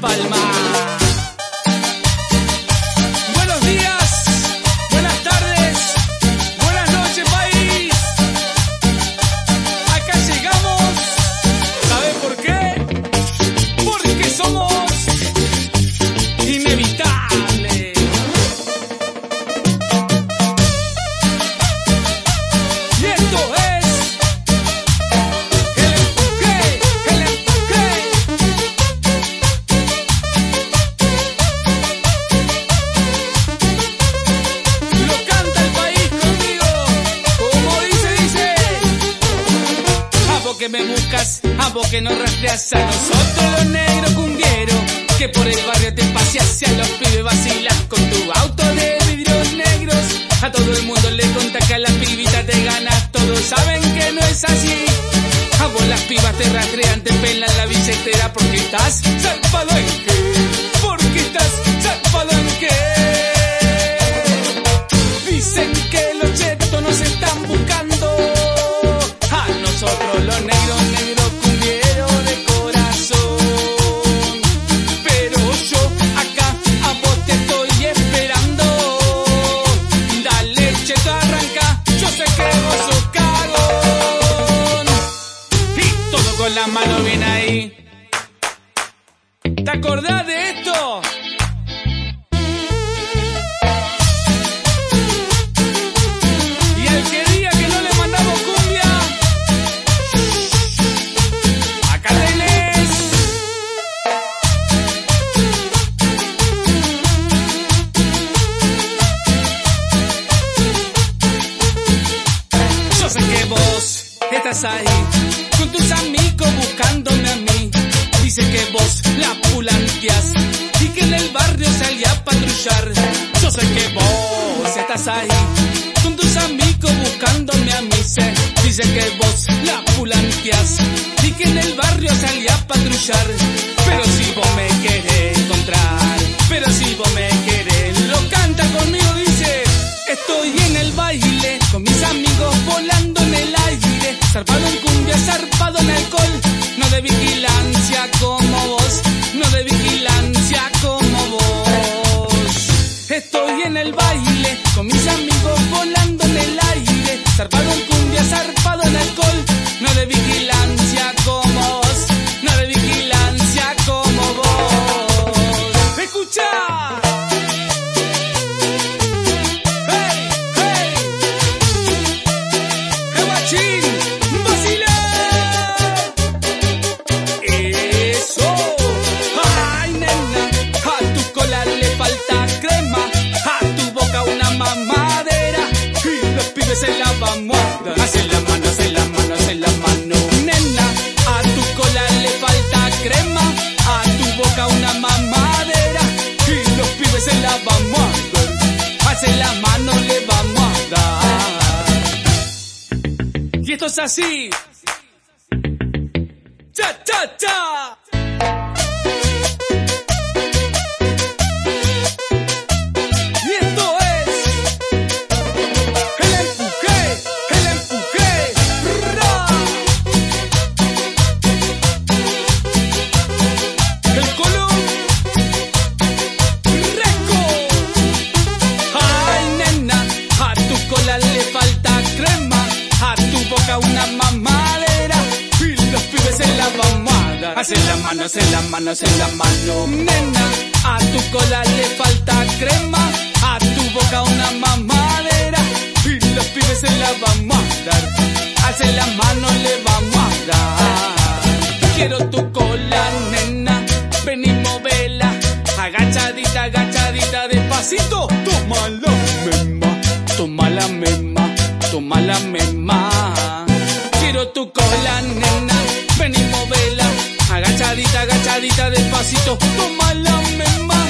palma. Que nos rastreas a nosotros los negros cumbieros, que por el barrio te paseas y a los pibes vacilas con tu auto de vidrios negros. A todo el mundo le conta que a la pibita te ganas, todos saben que no es así. A vos las pibas te rastrean, te pelan la billetera porque estás zarpado en qué, acordás de esto? Y el que diga que no le mandamos cumbia, acá tenés. Yo sé que vos estás ahí con tus amigos buscándome a mí. Dice que vos la pulanteas y que en el barrio salía a patrullar. Yo sé que vos estás ahí con tus amigos buscándome a mí. Sé, dice que vos la pulanteas y que en el barrio salía a patrullar. Pero si vos me querés encontrar, pero si vos me querés, lo canta conmigo, dice. Estoy en el baile con mis amigos volando en el aire, zarpado en cumbia, zarpado en alcohol, esto es así. Cha, cha, cha. Mamada. Hacen la mano, hacen la mano, hacen la mano. Nena, a tu cola le falta crema, a tu boca una mamadera y los pibes en la vamos a dar. Hacen la mano, le vamos a dar. Quiero tu cola, nena, ven y movela. Agachadita, agachadita, despacito. Toma la mema, toma la mema, toma la mema. agachadita, despacito. Toma la mano.